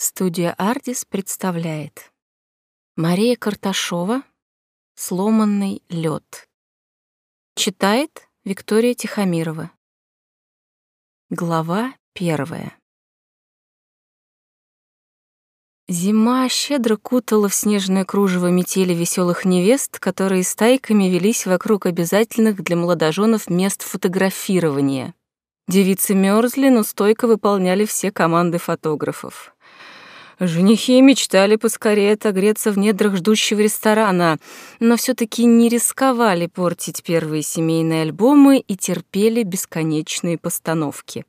Студия «Ардис» представляет Мария Карташова «Сломанный лед». Читает Виктория Тихомирова. Глава первая. Зима щедро кутала в снежное кружево метели веселых невест, которые стайками велись вокруг обязательных для молодоженов мест фотографирования. Девицы мерзли, но стойко выполняли все команды фотографов. Женихи мечтали поскорее отогреться в недрах ждущего ресторана, но все таки не рисковали портить первые семейные альбомы и терпели бесконечные постановки.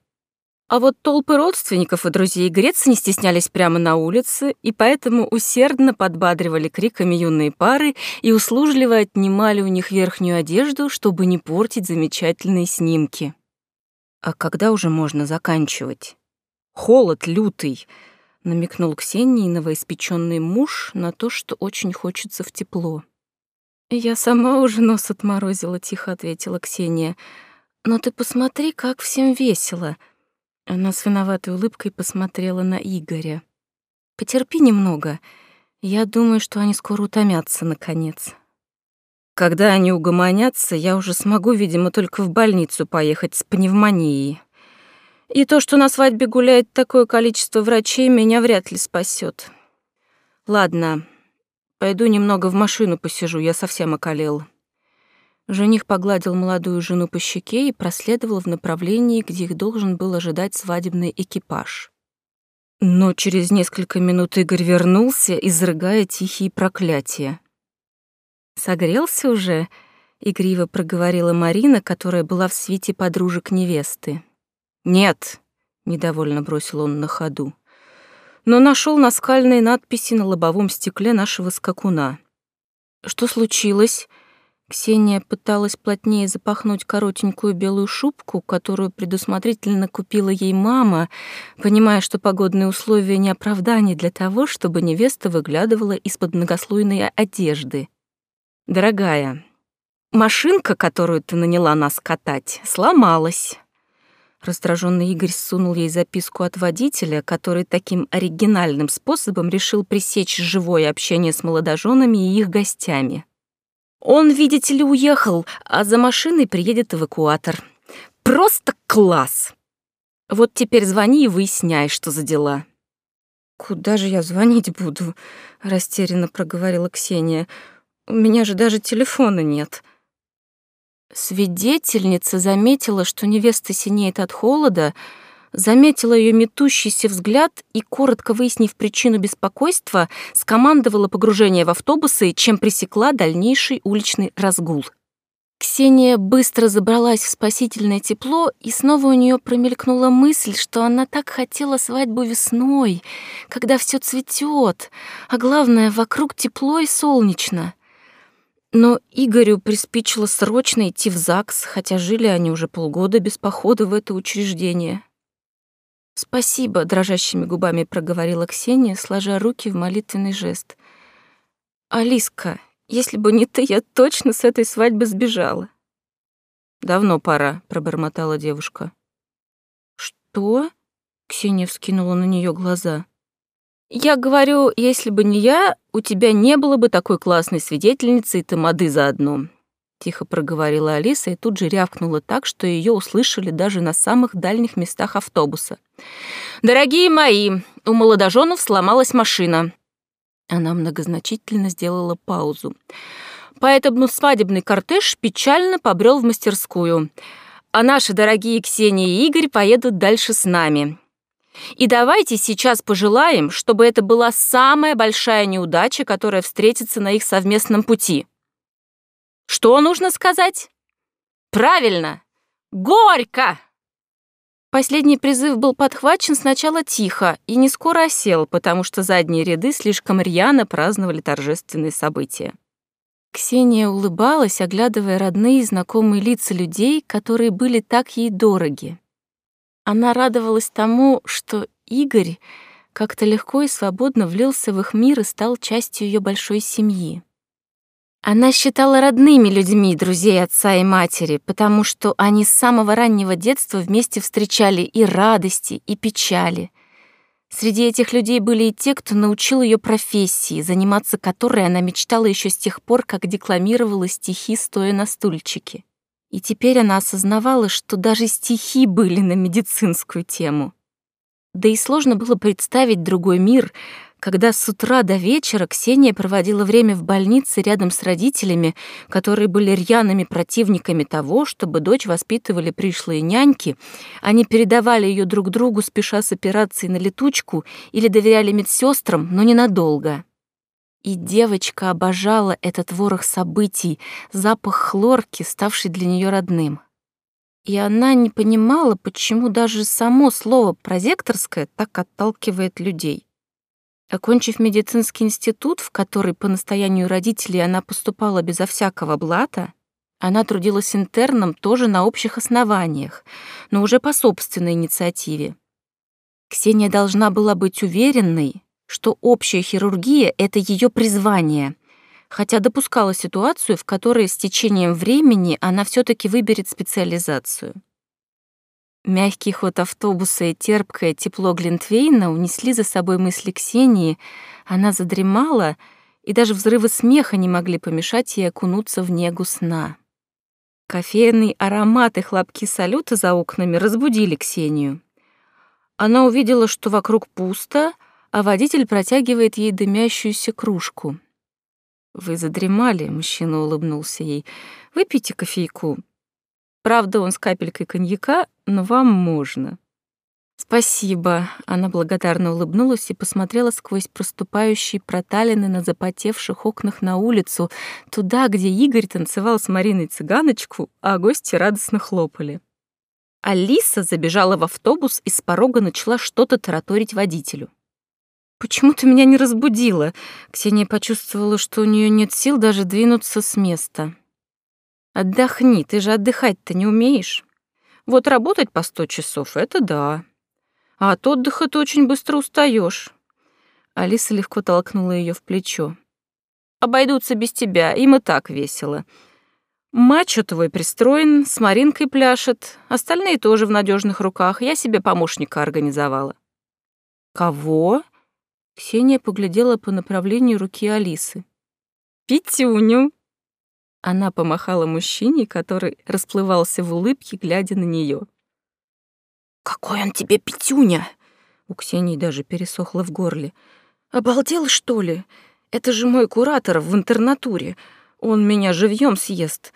А вот толпы родственников и друзей греться не стеснялись прямо на улице, и поэтому усердно подбадривали криками юные пары и услужливо отнимали у них верхнюю одежду, чтобы не портить замечательные снимки. А когда уже можно заканчивать? Холод лютый — намекнул Ксении новоиспеченный муж на то, что очень хочется в тепло. «Я сама уже нос отморозила», — тихо ответила Ксения. «Но ты посмотри, как всем весело». Она с виноватой улыбкой посмотрела на Игоря. «Потерпи немного. Я думаю, что они скоро утомятся, наконец». «Когда они угомонятся, я уже смогу, видимо, только в больницу поехать с пневмонией», и то, что на свадьбе гуляет такое количество врачей, меня вряд ли спасет. Ладно, пойду немного в машину посижу, я совсем околел. Жених погладил молодую жену по щеке и проследовал в направлении, где их должен был ожидать свадебный экипаж. Но через несколько минут Игорь вернулся, изрыгая тихие проклятия. «Согрелся уже?» — игриво проговорила Марина, которая была в свете подружек невесты. «Нет», — недовольно бросил он на ходу, но нашел наскальные надписи на лобовом стекле нашего скакуна. «Что случилось?» Ксения пыталась плотнее запахнуть коротенькую белую шубку, которую предусмотрительно купила ей мама, понимая, что погодные условия не оправдание для того, чтобы невеста выглядывала из-под многослойной одежды. «Дорогая, машинка, которую ты наняла нас катать, сломалась. Раздраженный Игорь сунул ей записку от водителя, который таким оригинальным способом решил пресечь живое общение с молодоженами и их гостями. Он, видите ли, уехал, а за машиной приедет эвакуатор. Просто класс! Вот теперь звони и выясняй, что за дела. «Куда же я звонить буду?» — растерянно проговорила Ксения. «У меня же даже телефона нет». Свидетельница заметила, что невеста синеет от холода, заметила ее метущийся взгляд и, коротко выяснив причину беспокойства, скомандовала погружение в автобусы, чем пресекла дальнейший уличный разгул. Ксения быстро забралась в спасительное тепло, и снова у нее промелькнула мысль, что она так хотела свадьбу весной, когда все цветет, а главное, вокруг тепло и солнечно. Но Игорю приспичило срочно идти в ЗАГС, хотя жили они уже полгода без похода в это учреждение. «Спасибо», — дрожащими губами проговорила Ксения, сложа руки в молитвенный жест. «Алиска, если бы не ты, я точно с этой свадьбы сбежала». «Давно пора», — пробормотала девушка. «Что?» — Ксения вскинула на нее глаза. Я говорю, если бы не я, у тебя не было бы такой классной свидетельницы и тамады заодно. Тихо проговорила Алиса и тут же рявкнула так, что ее услышали даже на самых дальних местах автобуса. «Дорогие мои, у молодоженов сломалась машина». Она многозначительно сделала паузу. Поэтому свадебный кортеж печально побрел в мастерскую. А наши дорогие Ксения и Игорь поедут дальше с нами. И давайте сейчас пожелаем, чтобы это была самая большая неудача, которая встретится на их совместном пути. Что нужно сказать? Правильно! Горько! Последний призыв был подхвачен сначала тихо и не скоро осел, потому что задние ряды слишком рьяно праздновали торжественные события. Ксения улыбалась, оглядывая родные и знакомые лица людей, которые были так ей дороги. Она радовалась тому, что Игорь как-то легко и свободно влился в их мир и стал частью ее большой семьи. Она считала родными людьми друзей отца и матери, потому что они с самого раннего детства вместе встречали и радости, и печали. Среди этих людей были и те, кто научил ее профессии, заниматься которой она мечтала еще с тех пор, как декламировала стихи, стоя на стульчике. И теперь она осознавала, что даже стихи были на медицинскую тему. Да и сложно было представить другой мир, когда с утра до вечера Ксения проводила время в больнице рядом с родителями, которые были рьяными противниками того, чтобы дочь воспитывали пришлые няньки, они передавали ее друг другу, спеша с операцией на летучку, или доверяли медсестрам, но ненадолго. И девочка обожала этот ворох событий, запах хлорки, ставший для нее родным. И она не понимала, почему даже само слово «прозекторское» так отталкивает людей. Окончив медицинский институт, в который по настоянию родителей она поступала безо всякого блата, она трудилась интерном тоже на общих основаниях, но уже по собственной инициативе. Ксения должна была быть уверенной, что общая хирургия — это ее призвание, хотя допускала ситуацию, в которой с течением времени она все таки выберет специализацию. Мягкий ход автобуса и терпкое тепло Глинтвейна унесли за собой мысли Ксении. Она задремала, и даже взрывы смеха не могли помешать ей окунуться в негу сна. Кофейный аромат и хлопки салюта за окнами разбудили Ксению. Она увидела, что вокруг пусто, а водитель протягивает ей дымящуюся кружку. «Вы задремали», — мужчина улыбнулся ей. «Выпейте кофейку. Правда, он с капелькой коньяка, но вам можно». «Спасибо», — она благодарно улыбнулась и посмотрела сквозь проступающие проталины на запотевших окнах на улицу, туда, где Игорь танцевал с Мариной цыганочку, а гости радостно хлопали. Алиса забежала в автобус и с порога начала что-то тараторить водителю. «Почему ты меня не разбудила?» Ксения почувствовала, что у нее нет сил даже двинуться с места. Отдохни, ты же отдыхать-то не умеешь. Вот работать по сто часов — это да. А от отдыха ты очень быстро устаешь. Алиса легко толкнула ее в плечо. Обойдутся без тебя, им и так весело. Мачо твой пристроен, с Маринкой пляшет, остальные тоже в надежных руках. Я себе помощника организовала. Кого? Ксения поглядела по направлению руки Алисы. Петюню. Она помахала мужчине, который расплывался в улыбке, глядя на нее. «Какой он тебе пятюня!» У Ксении даже пересохло в горле. «Обалдел, что ли? Это же мой куратор в интернатуре. Он меня живьем съест.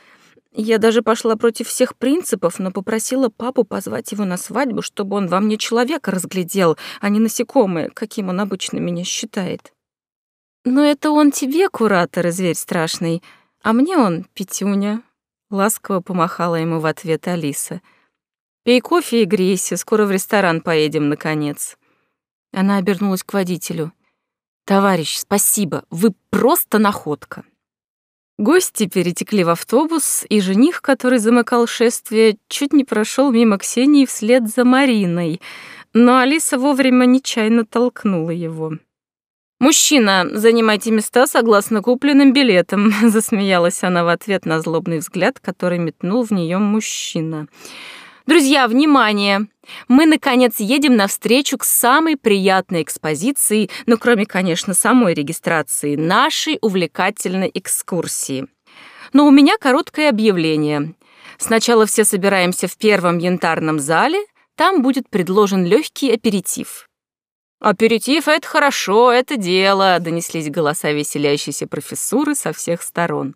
Я даже пошла против всех принципов, но попросила папу позвать его на свадьбу, чтобы он во мне человека разглядел, а не насекомое, каким он обычно меня считает. Но это он тебе, куратор и зверь страшный, а мне он Петюня. Ласково помахала ему в ответ Алиса. Пей кофе и грейся, скоро в ресторан поедем, наконец. Она обернулась к водителю. «Товарищ, спасибо, вы просто находка». Гости перетекли в автобус, и жених, который замыкал шествие, чуть не прошел мимо Ксении вслед за Мариной, но Алиса вовремя нечаянно толкнула его. «Мужчина, занимайте места согласно купленным билетам», — засмеялась она в ответ на злобный взгляд, который метнул в нее мужчина. «Друзья, внимание! Мы, наконец, едем навстречу к самой приятной экспозиции, ну, кроме, конечно, самой регистрации, нашей увлекательной экскурсии. Но у меня короткое объявление. Сначала все собираемся в первом янтарном зале, там будет предложен легкий аперитив. «Аперитив — это хорошо, это дело», — донеслись голоса веселящейся профессуры со всех сторон.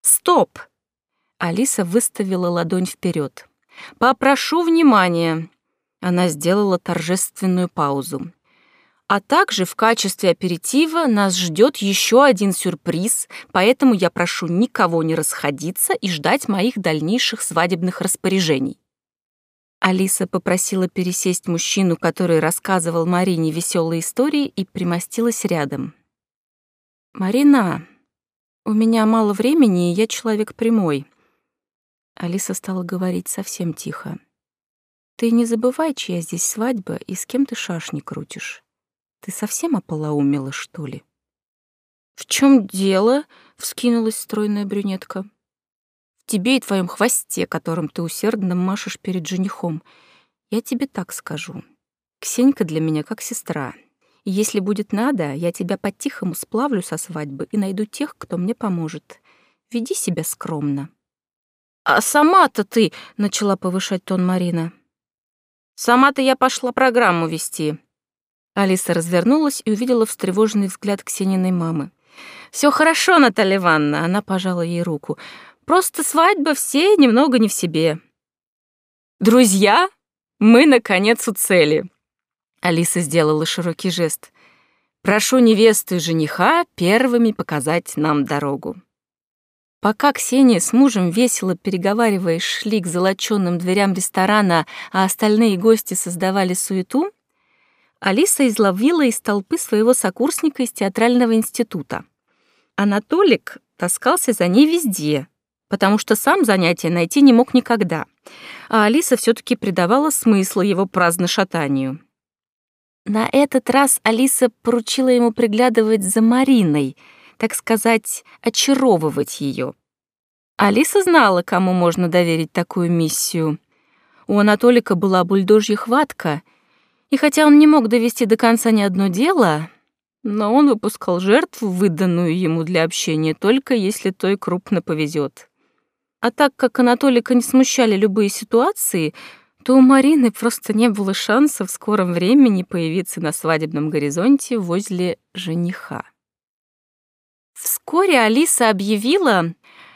«Стоп!» — Алиса выставила ладонь вперед. «Попрошу внимания!» Она сделала торжественную паузу. А также в качестве аперитива нас ждет еще один сюрприз, поэтому я прошу никого не расходиться и ждать моих дальнейших свадебных распоряжений. Алиса попросила пересесть мужчину, который рассказывал Марине веселые истории, и примостилась рядом. «Марина, у меня мало времени, и я человек прямой». Алиса стала говорить совсем тихо. «Ты не забывай, чья здесь свадьба и с кем ты шашни крутишь. Ты совсем ополоумела, что ли?» «В чем дело?» — вскинулась стройная брюнетка тебе и твоем хвосте, которым ты усердно машешь перед женихом. Я тебе так скажу. Ксенька для меня как сестра. И если будет надо, я тебя по-тихому сплавлю со свадьбы и найду тех, кто мне поможет. Веди себя скромно. «А сама-то ты...» — начала повышать тон Марина. «Сама-то я пошла программу вести». Алиса развернулась и увидела встревоженный взгляд Ксениной мамы. Все хорошо, Наталья Ивановна», — она пожала ей руку. «Просто свадьба все немного не в себе». «Друзья, мы, наконец, у цели», Алиса сделала широкий жест. «Прошу невесту и жениха первыми показать нам дорогу». Пока Ксения с мужем, весело переговариваясь, шли к золоченным дверям ресторана, а остальные гости создавали суету, Алиса изловила из толпы своего сокурсника из театрального института. Анатолик таскался за ней везде, потому что сам занятия найти не мог никогда, а Алиса все таки придавала смысл его праздношатанию. На этот раз Алиса поручила ему приглядывать за Мариной, так сказать, очаровывать ее. Алиса знала, кому можно доверить такую миссию. У Анатолика была бульдожья хватка, и хотя он не мог довести до конца ни одно дело, но он выпускал жертву, выданную ему для общения, только если той крупно повезет. А так как Анатолика не смущали любые ситуации, то у Марины просто не было шанса в скором времени появиться на свадебном горизонте возле жениха. Вскоре Алиса объявила,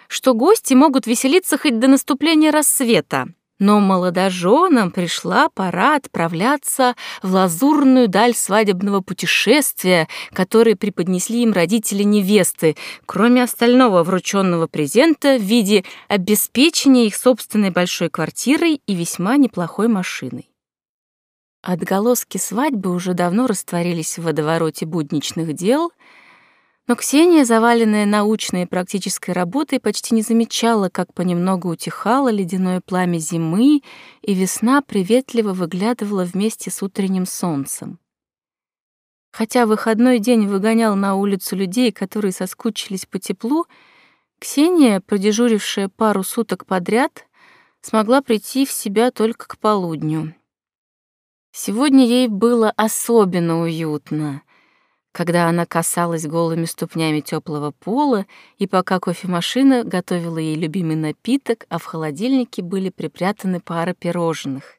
что гости могут веселиться хоть до наступления рассвета, но молодоженам пришла пора отправляться в лазурную даль свадебного путешествия, которое преподнесли им родители невесты, кроме остального врученного презента в виде обеспечения их собственной большой квартирой и весьма неплохой машиной. Отголоски свадьбы уже давно растворились в водовороте будничных дел — но Ксения, заваленная научной и практической работой, почти не замечала, как понемногу утихало ледяное пламя зимы, и весна приветливо выглядывала вместе с утренним солнцем. Хотя выходной день выгонял на улицу людей, которые соскучились по теплу, Ксения, продежурившая пару суток подряд, смогла прийти в себя только к полудню. Сегодня ей было особенно уютно — когда она касалась голыми ступнями теплого пола, и пока кофемашина готовила ей любимый напиток, а в холодильнике были припрятаны пара пирожных.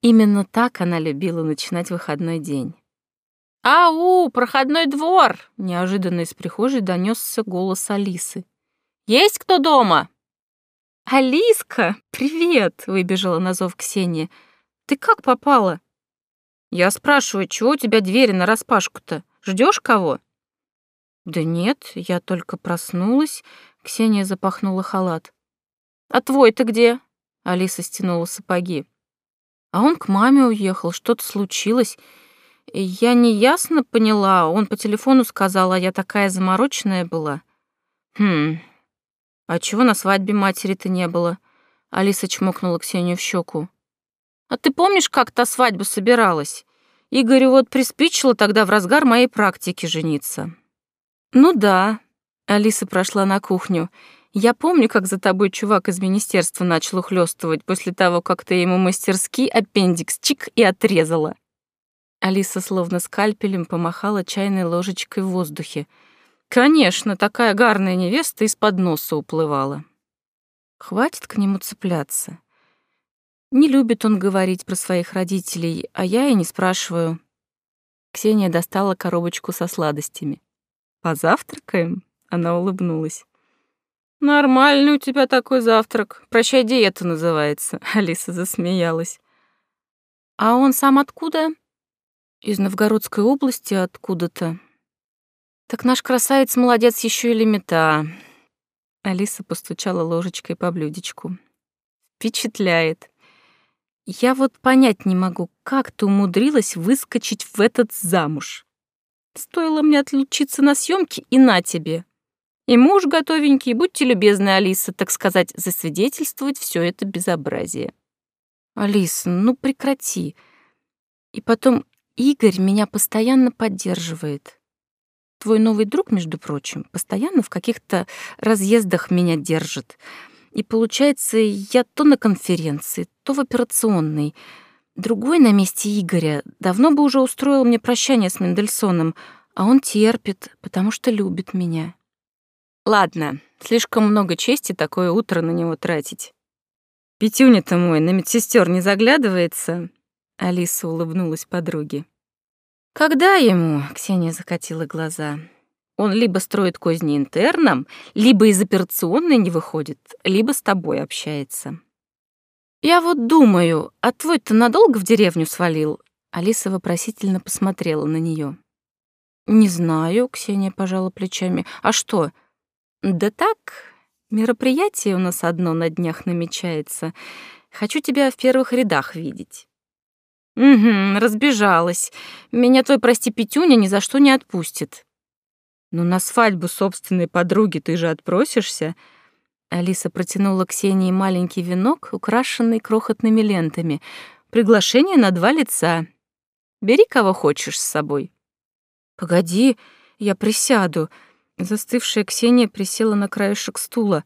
Именно так она любила начинать выходной день. «Ау, проходной двор!» — неожиданно из прихожей донесся голос Алисы. «Есть кто дома?» «Алиска, привет!» — выбежала на зов Ксения. «Ты как попала?» Я спрашиваю, чего у тебя двери нараспашку-то? Ждешь кого? Да нет, я только проснулась. Ксения запахнула халат. А твой-то где? Алиса стянула сапоги. А он к маме уехал, что-то случилось. Я неясно поняла, он по телефону сказал, а я такая замороченная была. Хм, а чего на свадьбе матери-то не было? Алиса чмокнула Ксению в щеку. А ты помнишь, как та свадьба собиралась? Игорю вот приспичило тогда в разгар моей практики жениться. Ну да, Алиса прошла на кухню. Я помню, как за тобой чувак из министерства начал ухлёстывать после того, как ты ему мастерски аппендикс чик и отрезала. Алиса словно скальпелем помахала чайной ложечкой в воздухе. Конечно, такая гарная невеста из-под носа уплывала. Хватит к нему цепляться. Не любит он говорить про своих родителей, а я и не спрашиваю. Ксения достала коробочку со сладостями. «Позавтракаем?» — она улыбнулась. «Нормальный у тебя такой завтрак. Прощай, диета называется», — Алиса засмеялась. «А он сам откуда?» «Из Новгородской области откуда-то». «Так наш красавец-молодец еще и лимита». Алиса постучала ложечкой по блюдечку. «Впечатляет. Я вот понять не могу, как ты умудрилась выскочить в этот замуж. Стоило мне отлучиться на съемки, и на тебе. И муж готовенький, будьте любезны, Алиса, так сказать, засвидетельствовать все это безобразие. Алиса, ну прекрати. И потом, Игорь меня постоянно поддерживает. Твой новый друг, между прочим, постоянно в каких-то разъездах меня держит. И получается, я то на конференции, то в операционной. Другой на месте Игоря давно бы уже устроил мне прощание с Мендельсоном, а он терпит, потому что любит меня. Ладно, слишком много чести такое утро на него тратить. Петюня-то мой на медсестер не заглядывается. Алиса улыбнулась подруге. Когда ему? Ксения закатила глаза. Он либо строит козни интерном, либо из операционной не выходит, либо с тобой общается. Я вот думаю, а твой-то надолго в деревню свалил? Алиса вопросительно посмотрела на нее. Не знаю, Ксения пожала плечами. А что? Да так, мероприятие у нас одно на днях намечается. Хочу тебя в первых рядах видеть. Угу, разбежалась. Меня твой, прости, Петюня ни за что не отпустит. «Ну на свадьбу собственной подруги ты же отпросишься?» Алиса протянула Ксении маленький венок, украшенный крохотными лентами. «Приглашение на два лица. Бери кого хочешь с собой». «Погоди, я присяду». Застывшая Ксения присела на краешек стула.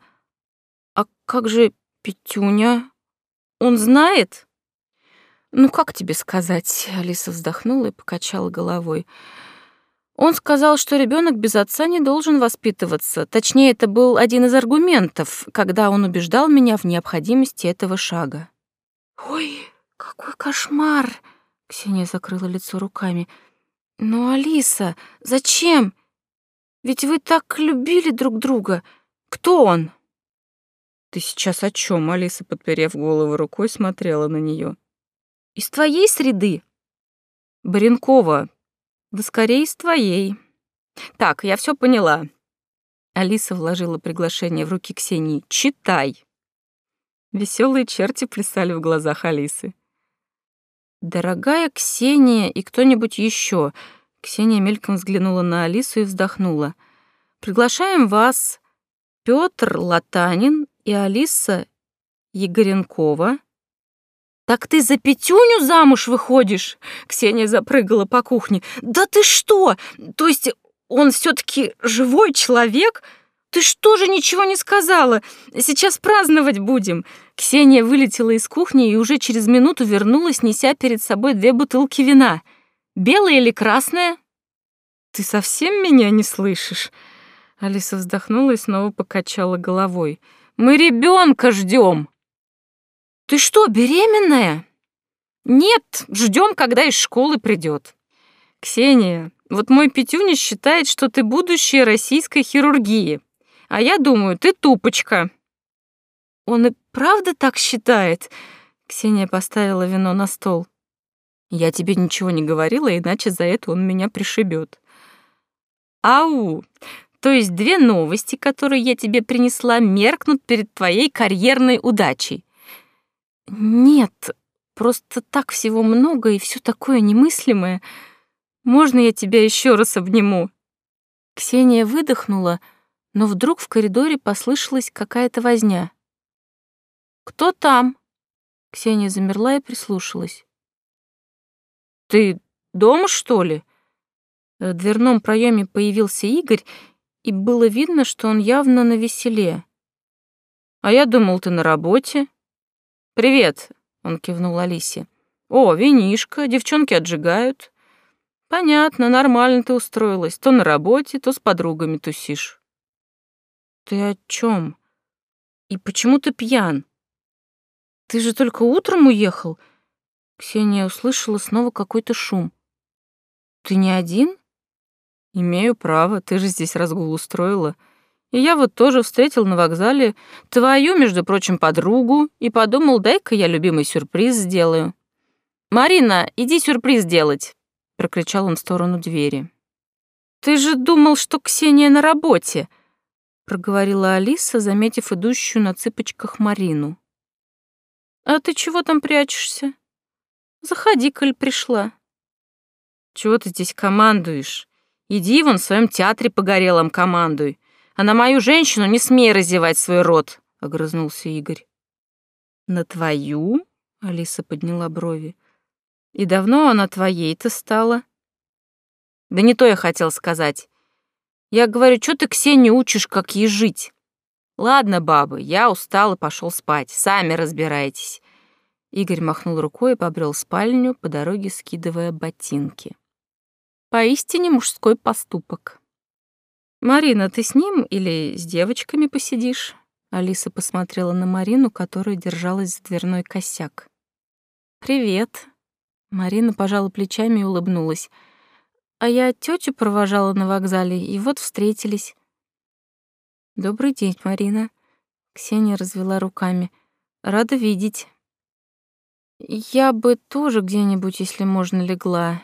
«А как же Петюня? Он знает?» «Ну, как тебе сказать?» — Алиса вздохнула и покачала головой. Он сказал, что ребенок без отца не должен воспитываться. Точнее, это был один из аргументов, когда он убеждал меня в необходимости этого шага. «Ой, какой кошмар!» — Ксения закрыла лицо руками. «Ну, Алиса, зачем? Ведь вы так любили друг друга. Кто он?» «Ты сейчас о чем? Алиса, подперев голову рукой, смотрела на нее. «Из твоей среды?» «Баренкова, да скорее с твоей. Так, я все поняла. Алиса вложила приглашение в руки Ксении. Читай. Веселые черти плясали в глазах Алисы. Дорогая Ксения и кто-нибудь еще. Ксения мельком взглянула на Алису и вздохнула. Приглашаем вас, Петр Латанин и Алиса Егоренкова, «Так ты за Петюню замуж выходишь?» Ксения запрыгала по кухне. «Да ты что? То есть он все таки живой человек? Ты что же ничего не сказала? Сейчас праздновать будем!» Ксения вылетела из кухни и уже через минуту вернулась, неся перед собой две бутылки вина. «Белая или красная?» «Ты совсем меня не слышишь?» Алиса вздохнула и снова покачала головой. «Мы ребенка ждем!» Ты что, беременная? Нет, ждем, когда из школы придет. Ксения, вот мой Петюня считает, что ты будущее российской хирургии. А я думаю, ты тупочка. Он и правда так считает? Ксения поставила вино на стол. Я тебе ничего не говорила, иначе за это он меня пришибет. Ау! То есть две новости, которые я тебе принесла, меркнут перед твоей карьерной удачей. «Нет, просто так всего много и все такое немыслимое. Можно я тебя еще раз обниму?» Ксения выдохнула, но вдруг в коридоре послышалась какая-то возня. «Кто там?» Ксения замерла и прислушалась. «Ты дома, что ли?» В дверном проеме появился Игорь, и было видно, что он явно на веселе. «А я думал, ты на работе», «Привет», — он кивнул Алисе. «О, винишко, девчонки отжигают». «Понятно, нормально ты устроилась. То на работе, то с подругами тусишь». «Ты о чем? И почему ты пьян? Ты же только утром уехал?» Ксения услышала снова какой-то шум. «Ты не один?» «Имею право, ты же здесь разгул устроила». И я вот тоже встретил на вокзале твою, между прочим, подругу и подумал, дай-ка я любимый сюрприз сделаю. «Марина, иди сюрприз делать!» — прокричал он в сторону двери. «Ты же думал, что Ксения на работе!» — проговорила Алиса, заметив идущую на цыпочках Марину. «А ты чего там прячешься? Заходи, коль пришла». «Чего ты здесь командуешь? Иди вон в своем театре погорелом командуй. А на мою женщину не смей разевать свой рот, — огрызнулся Игорь. На твою? — Алиса подняла брови. И давно она твоей-то стала? Да не то я хотел сказать. Я говорю, что ты Ксению учишь, как ей жить? Ладно, бабы, я устал и пошел спать. Сами разбирайтесь. Игорь махнул рукой и побрел в спальню, по дороге скидывая ботинки. Поистине мужской поступок. «Марина, ты с ним или с девочками посидишь?» Алиса посмотрела на Марину, которая держалась за дверной косяк. «Привет». Марина пожала плечами и улыбнулась. «А я тетю провожала на вокзале, и вот встретились». «Добрый день, Марина». Ксения развела руками. «Рада видеть». «Я бы тоже где-нибудь, если можно, легла.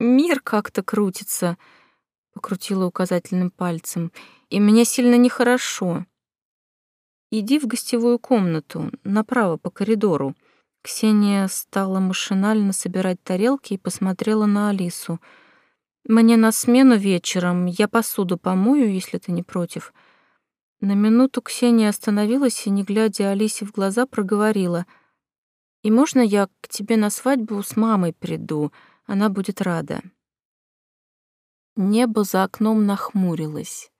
Мир как-то крутится», — покрутила указательным пальцем. «И мне сильно нехорошо». «Иди в гостевую комнату, направо по коридору». Ксения стала машинально собирать тарелки и посмотрела на Алису. «Мне на смену вечером, я посуду помою, если ты не против». На минуту Ксения остановилась и, не глядя Алисе в глаза, проговорила. «И можно я к тебе на свадьбу с мамой приду? Она будет рада». Небо за окном нахмурилось.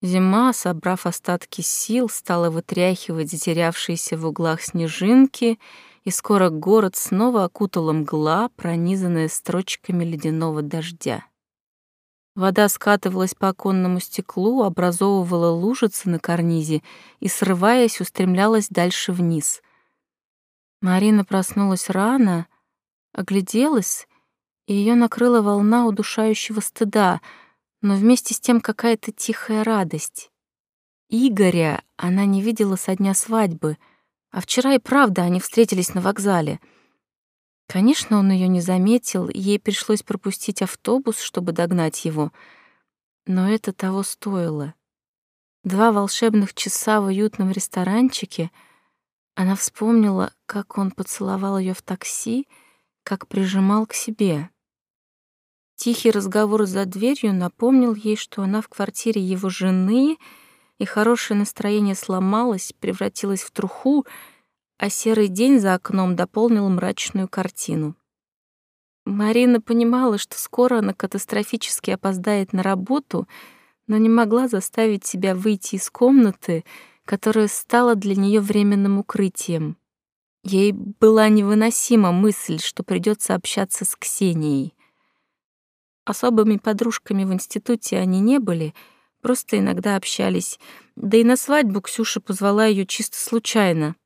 Зима, собрав остатки сил, стала вытряхивать затерявшиеся в углах снежинки, и скоро город снова окутала мгла, пронизанная строчками ледяного дождя. Вода скатывалась по оконному стеклу, образовывала лужицы на карнизе и, срываясь, устремлялась дальше вниз. Марина проснулась рано, огляделась, и ее накрыла волна удушающего стыда — но вместе с тем какая-то тихая радость. Игоря она не видела со дня свадьбы, а вчера и правда они встретились на вокзале. Конечно, он ее не заметил, ей пришлось пропустить автобус, чтобы догнать его, но это того стоило. Два волшебных часа в уютном ресторанчике она вспомнила, как он поцеловал ее в такси, как прижимал к себе. Тихий разговор за дверью напомнил ей, что она в квартире его жены, и хорошее настроение сломалось, превратилось в труху, а серый день за окном дополнил мрачную картину. Марина понимала, что скоро она катастрофически опоздает на работу, но не могла заставить себя выйти из комнаты, которая стала для нее временным укрытием. Ей была невыносима мысль, что придется общаться с Ксенией. Особыми подружками в институте они не были, просто иногда общались. Да и на свадьбу Ксюша позвала ее чисто случайно.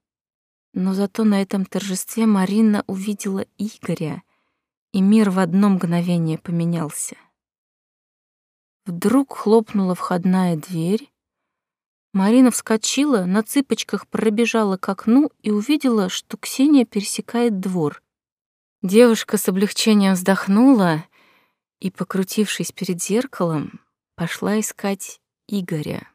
Но зато на этом торжестве Марина увидела Игоря, и мир в одно мгновение поменялся. Вдруг хлопнула входная дверь. Марина вскочила, на цыпочках пробежала к окну и увидела, что Ксения пересекает двор. Девушка с облегчением вздохнула и, покрутившись перед зеркалом, пошла искать Игоря.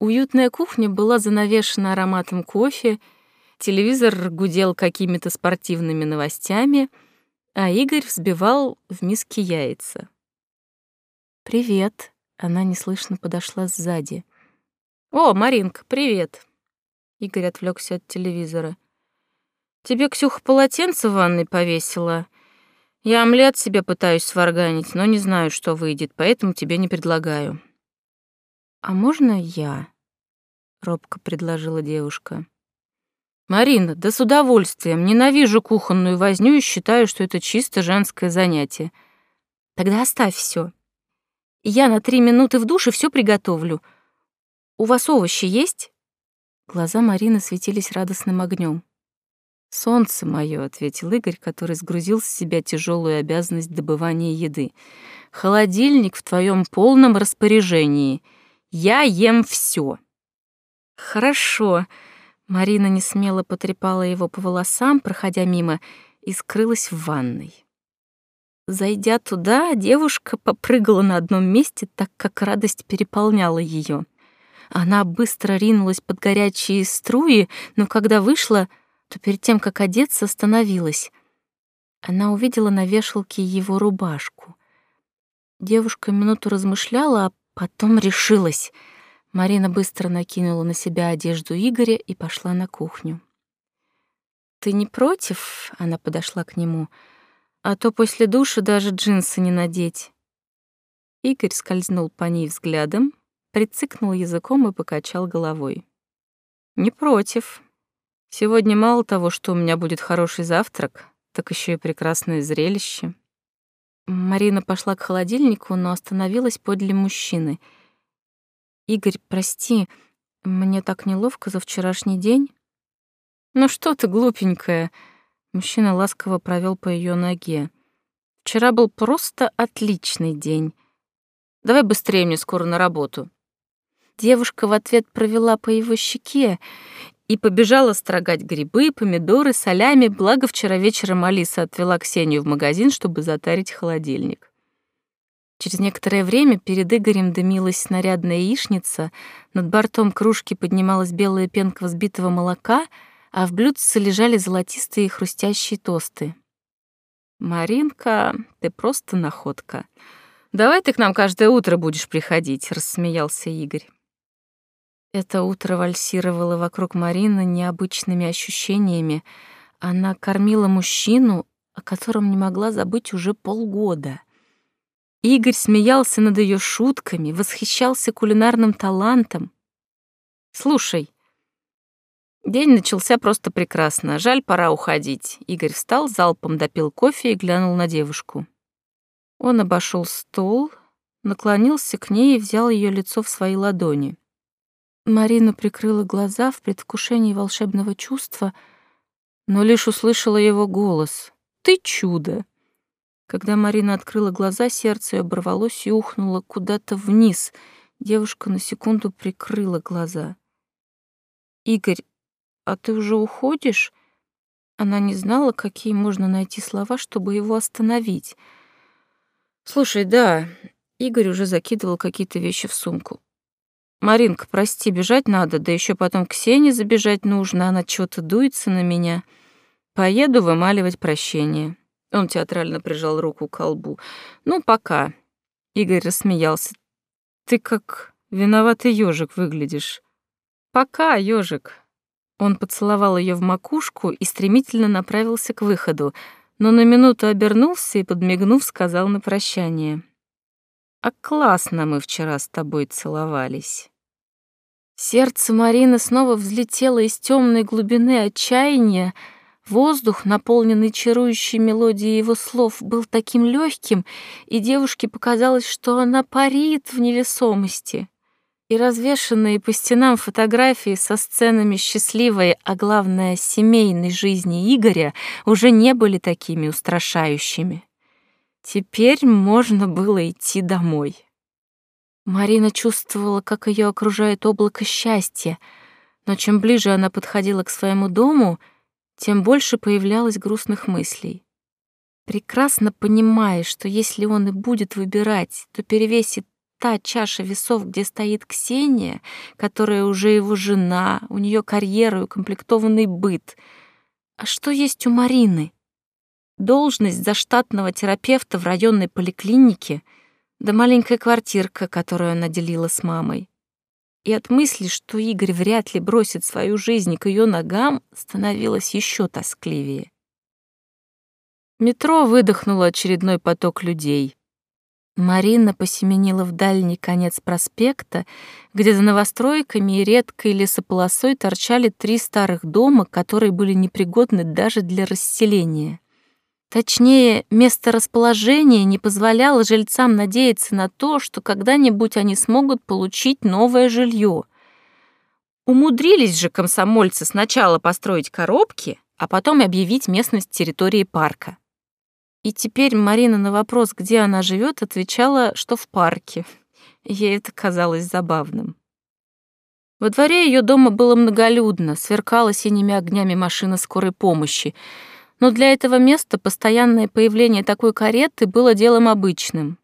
Уютная кухня была занавешена ароматом кофе, телевизор гудел какими-то спортивными новостями, а Игорь взбивал в миске яйца. «Привет», — она неслышно подошла сзади. «О, Маринка, привет!» Игорь отвлекся от телевизора. «Тебе Ксюха полотенце в ванной повесила?» Я омлет себе пытаюсь сварганить, но не знаю, что выйдет, поэтому тебе не предлагаю. А можно я? робко предложила девушка. Марина, да с удовольствием. Ненавижу кухонную возню и считаю, что это чисто женское занятие. Тогда оставь все. Я на три минуты в душе все приготовлю. У вас овощи есть? Глаза Марины светились радостным огнем. «Солнце мое», — ответил Игорь, который сгрузил с себя тяжелую обязанность добывания еды. «Холодильник в твоем полном распоряжении. Я ем все. «Хорошо», — Марина несмело потрепала его по волосам, проходя мимо, и скрылась в ванной. Зайдя туда, девушка попрыгала на одном месте, так как радость переполняла ее. Она быстро ринулась под горячие струи, но когда вышла — то перед тем, как одеться, остановилась. Она увидела на вешалке его рубашку. Девушка минуту размышляла, а потом решилась. Марина быстро накинула на себя одежду Игоря и пошла на кухню. «Ты не против?» — она подошла к нему. «А то после душа даже джинсы не надеть». Игорь скользнул по ней взглядом, прицикнул языком и покачал головой. «Не против. Сегодня мало того, что у меня будет хороший завтрак, так еще и прекрасное зрелище. Марина пошла к холодильнику, но остановилась подле мужчины. «Игорь, прости, мне так неловко за вчерашний день». «Ну что ты, глупенькая?» Мужчина ласково провел по ее ноге. «Вчера был просто отличный день. Давай быстрее, мне скоро на работу». Девушка в ответ провела по его щеке и побежала строгать грибы, помидоры, солями, благо вчера вечером Алиса отвела Ксению в магазин, чтобы затарить холодильник. Через некоторое время перед Игорем дымилась снарядная яичница, над бортом кружки поднималась белая пенка взбитого молока, а в блюдце лежали золотистые хрустящие тосты. «Маринка, ты просто находка. Давай ты к нам каждое утро будешь приходить», — рассмеялся Игорь. Это утро вальсировало вокруг Марины необычными ощущениями. Она кормила мужчину, о котором не могла забыть уже полгода. Игорь смеялся над ее шутками, восхищался кулинарным талантом. «Слушай, день начался просто прекрасно. Жаль, пора уходить». Игорь встал, залпом допил кофе и глянул на девушку. Он обошел стол, наклонился к ней и взял ее лицо в свои ладони. Марина прикрыла глаза в предвкушении волшебного чувства, но лишь услышала его голос. «Ты чудо!» Когда Марина открыла глаза, сердце ее оборвалось и ухнуло куда-то вниз. Девушка на секунду прикрыла глаза. «Игорь, а ты уже уходишь?» Она не знала, какие можно найти слова, чтобы его остановить. «Слушай, да, Игорь уже закидывал какие-то вещи в сумку. «Маринка, прости, бежать надо, да еще потом к Ксении забежать нужно, она чего-то дуется на меня. Поеду вымаливать прощение». Он театрально прижал руку к колбу. «Ну, пока». Игорь рассмеялся. «Ты как виноватый ежик выглядишь». «Пока, ежик». Он поцеловал ее в макушку и стремительно направился к выходу, но на минуту обернулся и, подмигнув, сказал на прощание. «А классно мы вчера с тобой целовались». Сердце Марины снова взлетело из темной глубины отчаяния. Воздух, наполненный чарующей мелодией его слов, был таким легким, и девушке показалось, что она парит в невесомости. И развешанные по стенам фотографии со сценами счастливой, а главное, семейной жизни Игоря уже не были такими устрашающими. Теперь можно было идти домой. Марина чувствовала, как ее окружает облако счастья, но чем ближе она подходила к своему дому, тем больше появлялось грустных мыслей. Прекрасно понимая, что если он и будет выбирать, то перевесит та чаша весов, где стоит Ксения, которая уже его жена, у нее карьера и укомплектованный быт. А что есть у Марины? Должность заштатного терапевта в районной поликлинике — да маленькая квартирка, которую она делила с мамой. И от мысли, что Игорь вряд ли бросит свою жизнь к ее ногам, становилось еще тоскливее. Метро выдохнуло очередной поток людей. Марина посеменила в дальний конец проспекта, где за новостройками и редкой лесополосой торчали три старых дома, которые были непригодны даже для расселения. Точнее, место расположения не позволяло жильцам надеяться на то, что когда-нибудь они смогут получить новое жилье. Умудрились же комсомольцы сначала построить коробки, а потом объявить местность территории парка. И теперь Марина на вопрос, где она живет, отвечала, что в парке. Ей это казалось забавным. Во дворе ее дома было многолюдно, сверкала синими огнями машина скорой помощи — но для этого места постоянное появление такой кареты было делом обычным.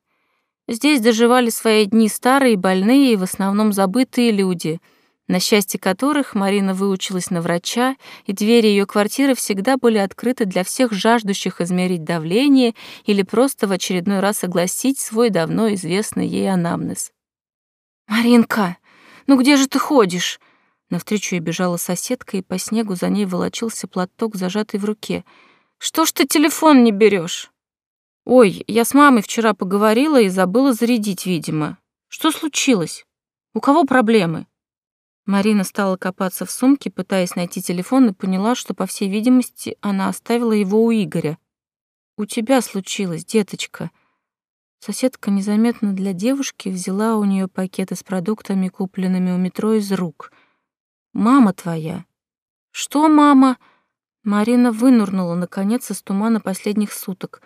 Здесь доживали свои дни старые, больные и в основном забытые люди, на счастье которых Марина выучилась на врача, и двери ее квартиры всегда были открыты для всех жаждущих измерить давление или просто в очередной раз огласить свой давно известный ей анамнез. «Маринка, ну где же ты ходишь?» Навстречу ей бежала соседка, и по снегу за ней волочился платок, зажатый в руке — что ж ты телефон не берешь? Ой, я с мамой вчера поговорила и забыла зарядить, видимо. Что случилось? У кого проблемы? Марина стала копаться в сумке, пытаясь найти телефон, и поняла, что, по всей видимости, она оставила его у Игоря. «У тебя случилось, деточка». Соседка незаметно для девушки взяла у нее пакеты с продуктами, купленными у метро, из рук. «Мама твоя». «Что, мама?» Марина вынурнула, наконец, из тумана последних суток.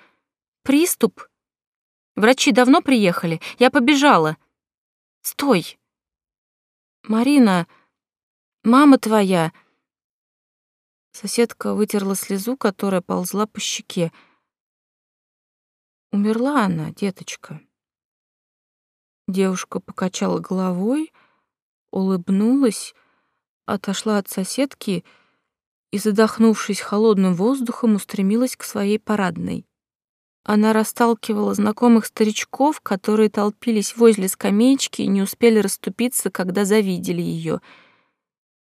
«Приступ? Врачи давно приехали? Я побежала». «Стой!» «Марина, мама твоя...» Соседка вытерла слезу, которая ползла по щеке. Умерла она, деточка. Девушка покачала головой, улыбнулась, отошла от соседки и, задохнувшись холодным воздухом, устремилась к своей парадной. Она расталкивала знакомых старичков, которые толпились возле скамеечки и не успели расступиться, когда завидели ее.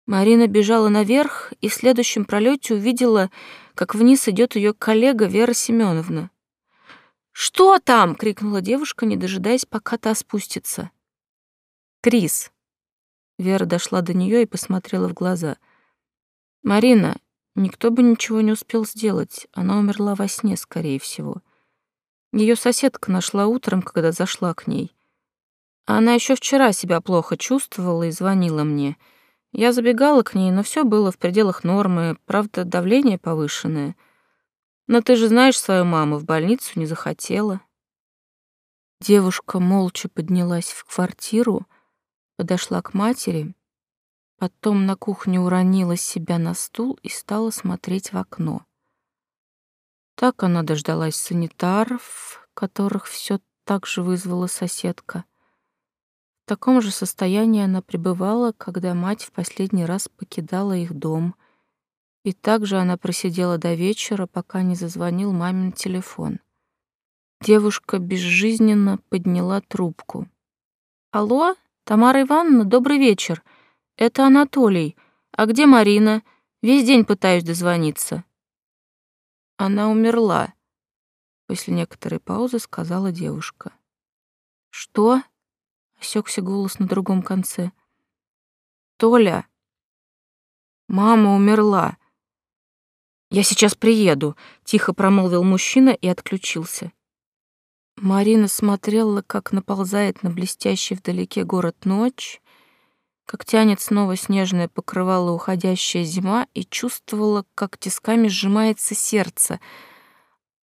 Марина бежала наверх и в следующем пролете увидела, как вниз идет ее коллега Вера Семеновна. «Что там?» — крикнула девушка, не дожидаясь, пока та спустится. «Крис». Вера дошла до нее и посмотрела в глаза. «Марина, никто бы ничего не успел сделать. Она умерла во сне, скорее всего. Ее соседка нашла утром, когда зашла к ней. Она еще вчера себя плохо чувствовала и звонила мне. Я забегала к ней, но все было в пределах нормы, правда, давление повышенное — но ты же знаешь свою маму, в больницу не захотела. Девушка молча поднялась в квартиру, подошла к матери, потом на кухне уронила себя на стул и стала смотреть в окно. Так она дождалась санитаров, которых все так же вызвала соседка. В таком же состоянии она пребывала, когда мать в последний раз покидала их дом — и также она просидела до вечера, пока не зазвонил мамин телефон. Девушка безжизненно подняла трубку. «Алло, Тамара Ивановна, добрый вечер. Это Анатолий. А где Марина? Весь день пытаюсь дозвониться». «Она умерла», — после некоторой паузы сказала девушка. «Что?» — осекся голос на другом конце. «Толя, мама умерла. «Я сейчас приеду», — тихо промолвил мужчина и отключился. Марина смотрела, как наползает на блестящий вдалеке город ночь, как тянет снова снежное покрывало уходящая зима и чувствовала, как тисками сжимается сердце.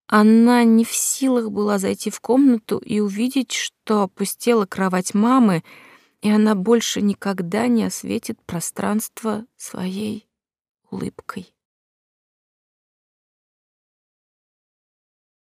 Она не в силах была зайти в комнату и увидеть, что опустела кровать мамы, и она больше никогда не осветит пространство своей улыбкой.